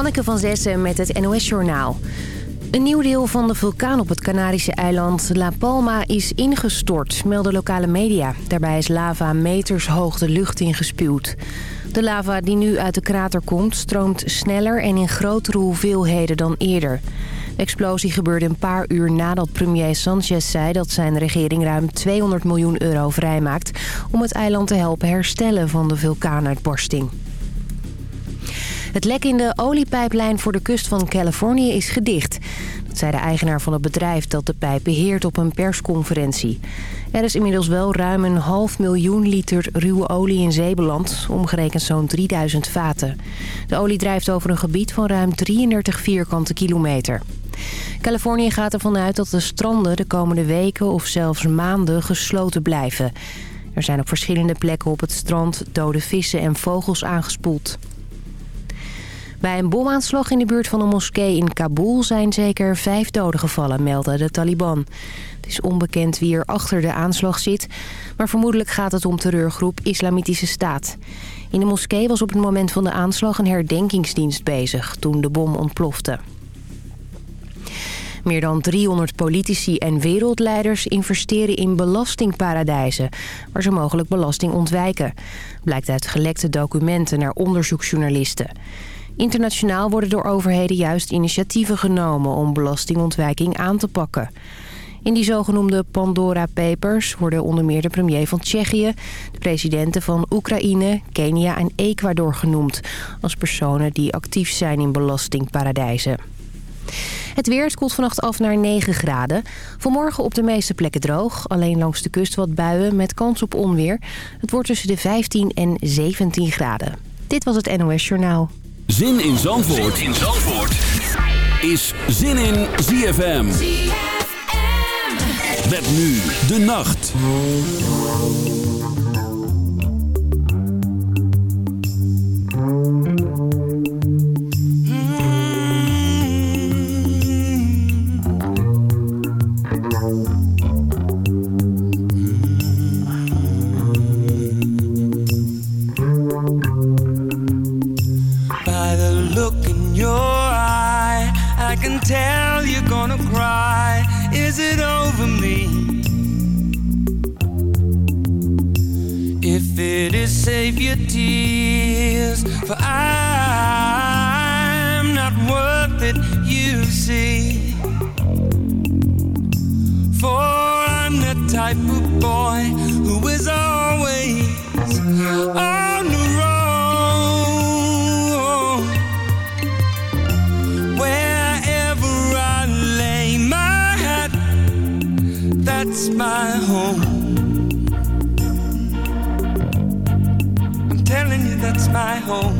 Hanneke van Zessen met het NOS-journaal. Een nieuw deel van de vulkaan op het Canarische eiland La Palma is ingestort, melden lokale media. Daarbij is lava meters hoog de lucht ingespuwd. De lava die nu uit de krater komt stroomt sneller en in grotere hoeveelheden dan eerder. De explosie gebeurde een paar uur nadat premier Sanchez zei dat zijn regering ruim 200 miljoen euro vrijmaakt... om het eiland te helpen herstellen van de vulkaanuitbarsting. Het lek in de oliepijplijn voor de kust van Californië is gedicht. Dat zei de eigenaar van het bedrijf dat de pijp beheert op een persconferentie. Er is inmiddels wel ruim een half miljoen liter ruwe olie in zee beland, omgerekend zo'n 3000 vaten. De olie drijft over een gebied van ruim 33 vierkante kilometer. Californië gaat ervan uit dat de stranden de komende weken of zelfs maanden gesloten blijven. Er zijn op verschillende plekken op het strand dode vissen en vogels aangespoeld. Bij een bomaanslag in de buurt van een moskee in Kabul zijn zeker vijf doden gevallen, melden de Taliban. Het is onbekend wie er achter de aanslag zit, maar vermoedelijk gaat het om terreurgroep Islamitische Staat. In de moskee was op het moment van de aanslag een herdenkingsdienst bezig toen de bom ontplofte. Meer dan 300 politici en wereldleiders investeren in belastingparadijzen... waar ze mogelijk belasting ontwijken. Blijkt uit gelekte documenten naar onderzoeksjournalisten. Internationaal worden door overheden juist initiatieven genomen om belastingontwijking aan te pakken. In die zogenoemde Pandora Papers worden onder meer de premier van Tsjechië... de presidenten van Oekraïne, Kenia en Ecuador genoemd... als personen die actief zijn in belastingparadijzen. Het weer koelt vannacht af naar 9 graden. Vanmorgen op de meeste plekken droog. Alleen langs de kust wat buien met kans op onweer. Het wordt tussen de 15 en 17 graden. Dit was het NOS Journaal. Zin in Zandvoort, zin in Zandvoort. is Zin in ZFM. Met nu de nacht. See For I'm the type of boy Who is always on the road. Wherever I lay my hat That's my home. I'm telling you, that's my home.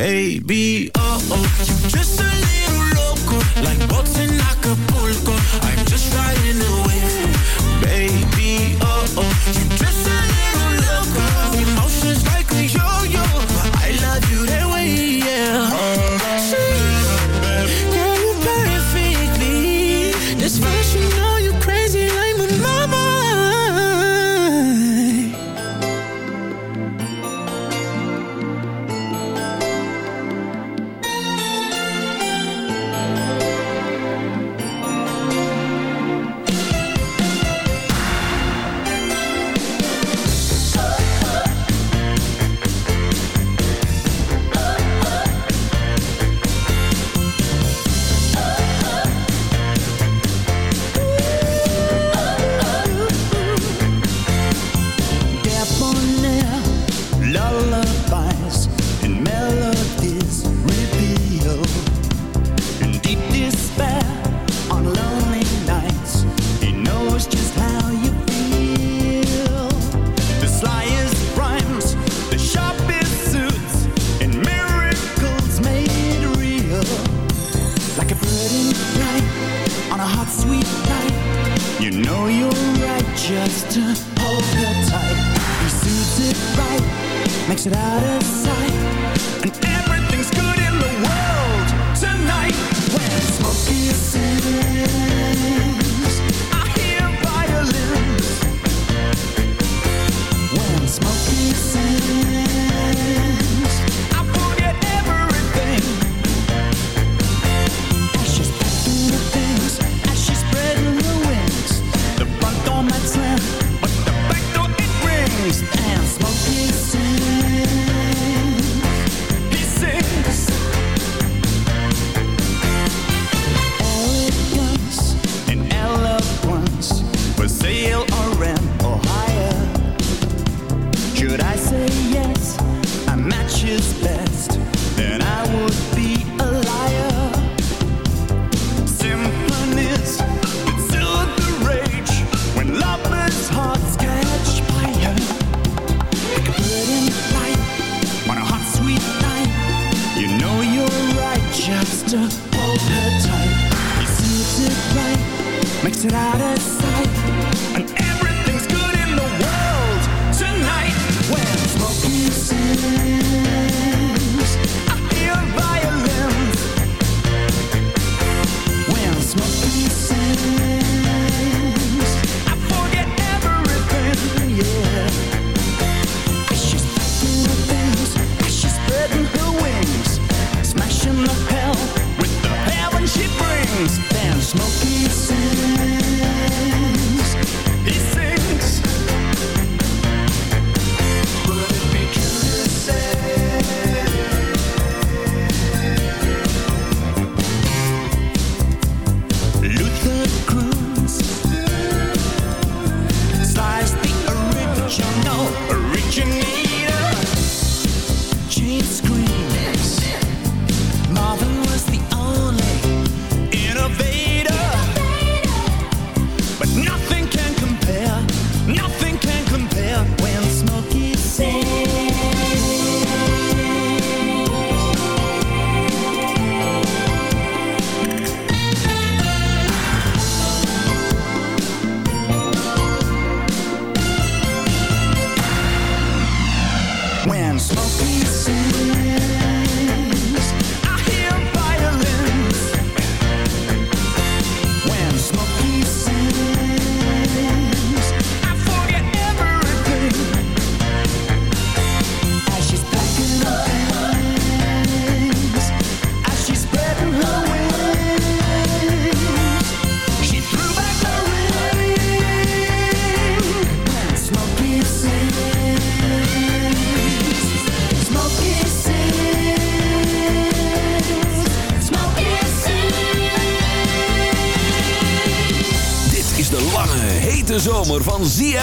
Baby, oh oh, you're just a little loco, like boats in Acapulco. I'm just riding away.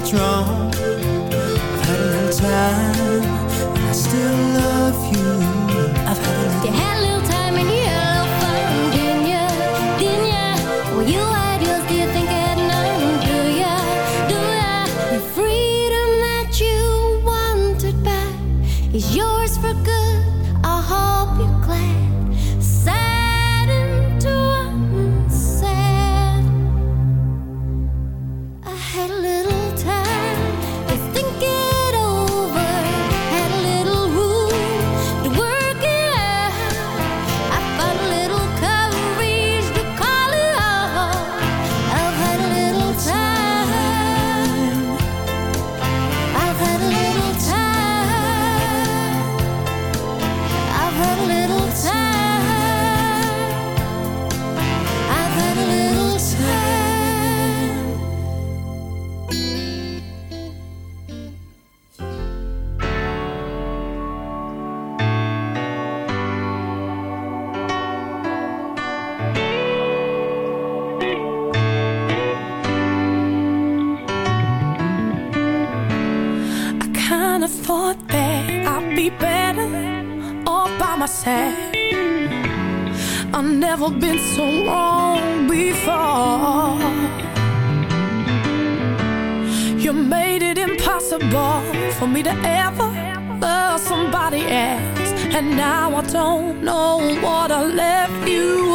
what's wrong. me to ever love somebody else. And now I don't know what I left you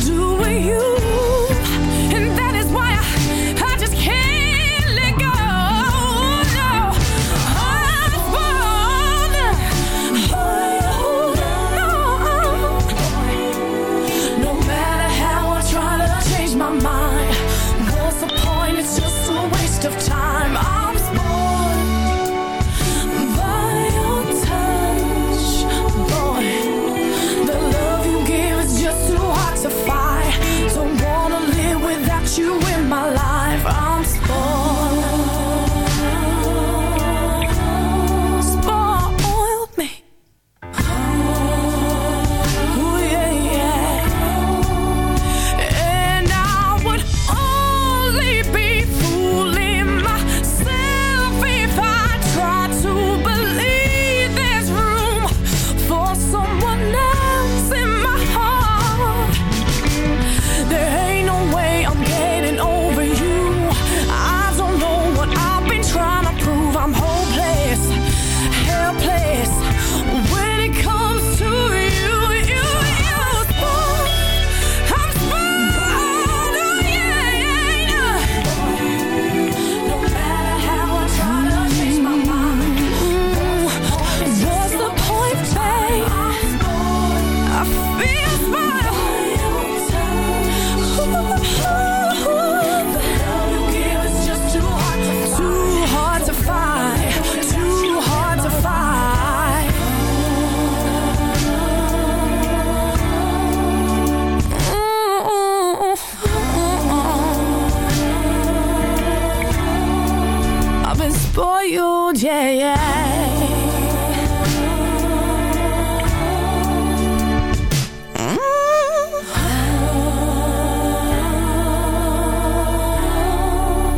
do voor jou, yeah,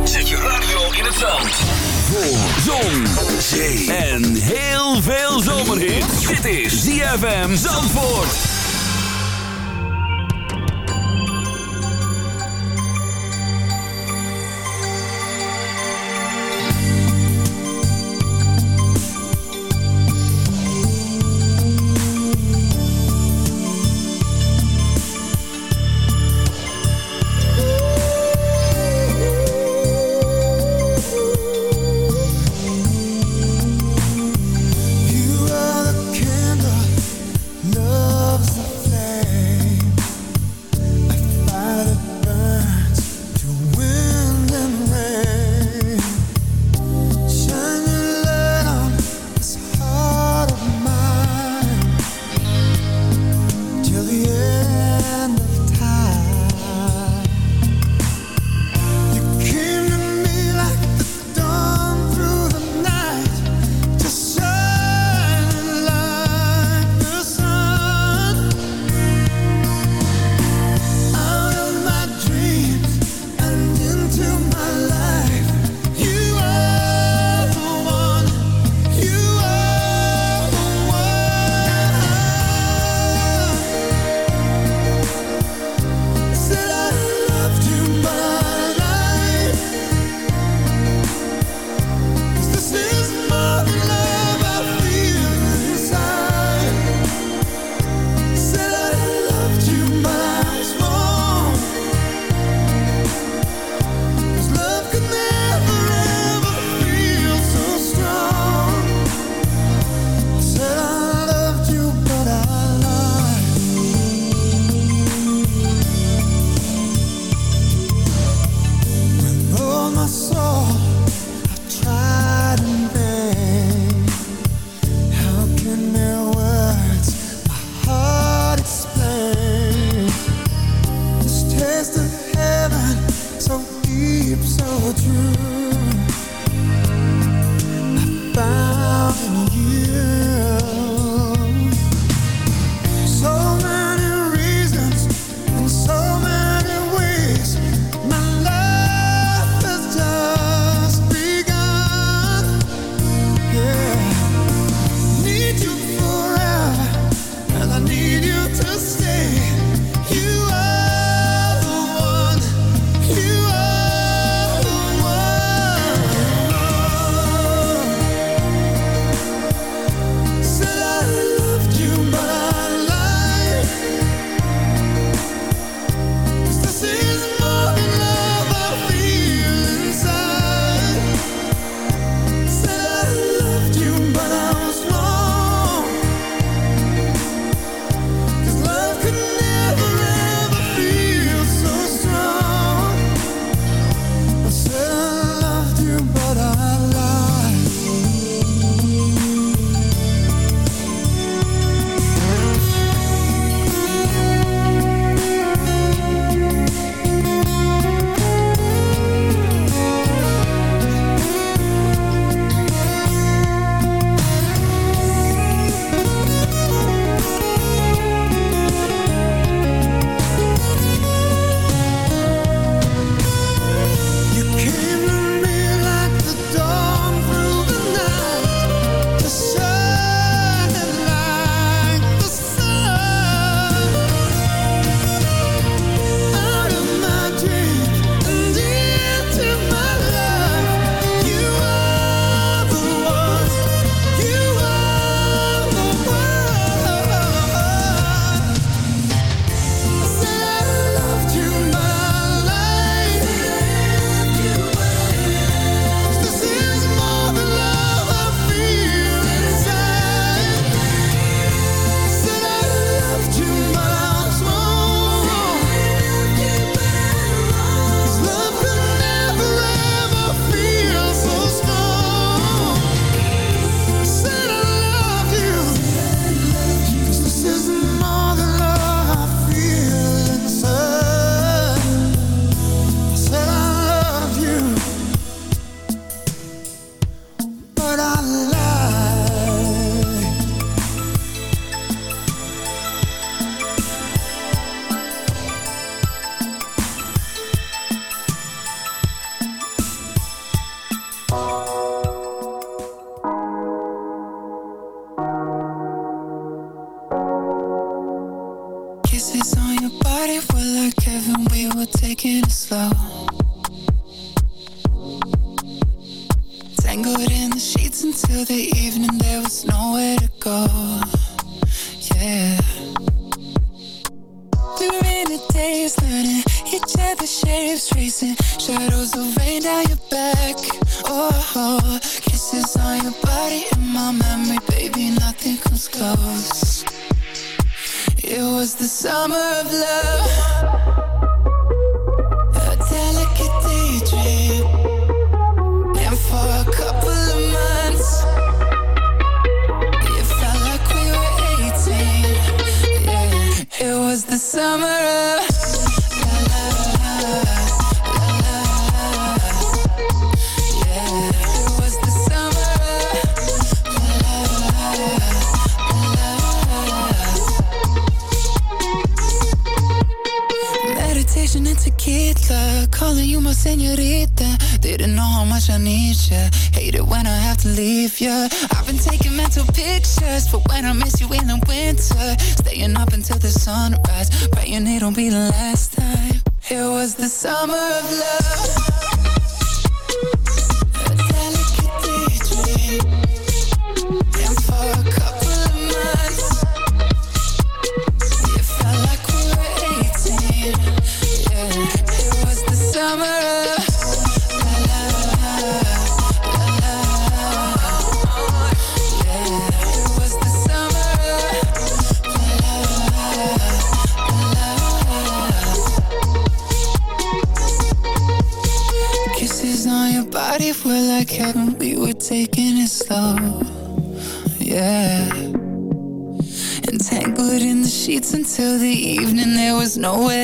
Zet je radio in het zand. Voor zon, zee en heel veel zomerhit. Dit is ZFM Zandvoort.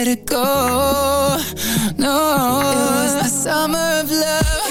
let it go. No, it was the summer of love.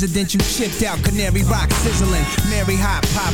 District. Presidential chipped out, Canary Rock sizzling. Mary Hot,